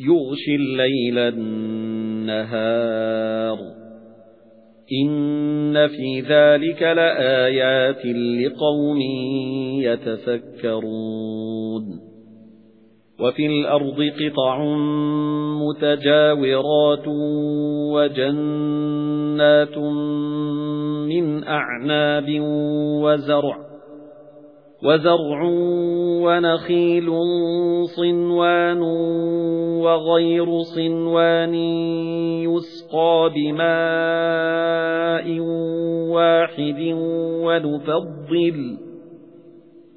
يُغْشِي اللَّيْلَ النَّهَارَ. إِنَّ فِي ذَلِكَ لَآيَاتٍ لِقَوْمٍ يَتَفَكَّرُونَ. وَفِي الْأَرْضِ قِطَعٌ مُتَجَاوِرَاتٌ وَجَنَّاتٌ مِنْ أَعْنَابٍ وَزَرْعٌ وَزَرْعٌ وَنَخِيلٌ صِنْوَانٌ وَغَيْرُ صِنْوَانٍ يُسْقَى بِمَاءٍ وَاحِدٍ وَنُفَضِّلُ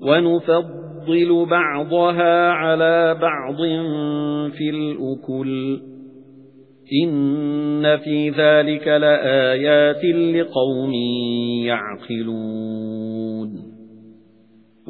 وَنُفَضِّلُ بَعْضَهَا عَلَى بَعْضٍ فِي الْأُكُلِ. إِنَّ فِي ذَلِكَ لَآيَاتٍ لِقَوْمٍ يَعْقِلُونَ.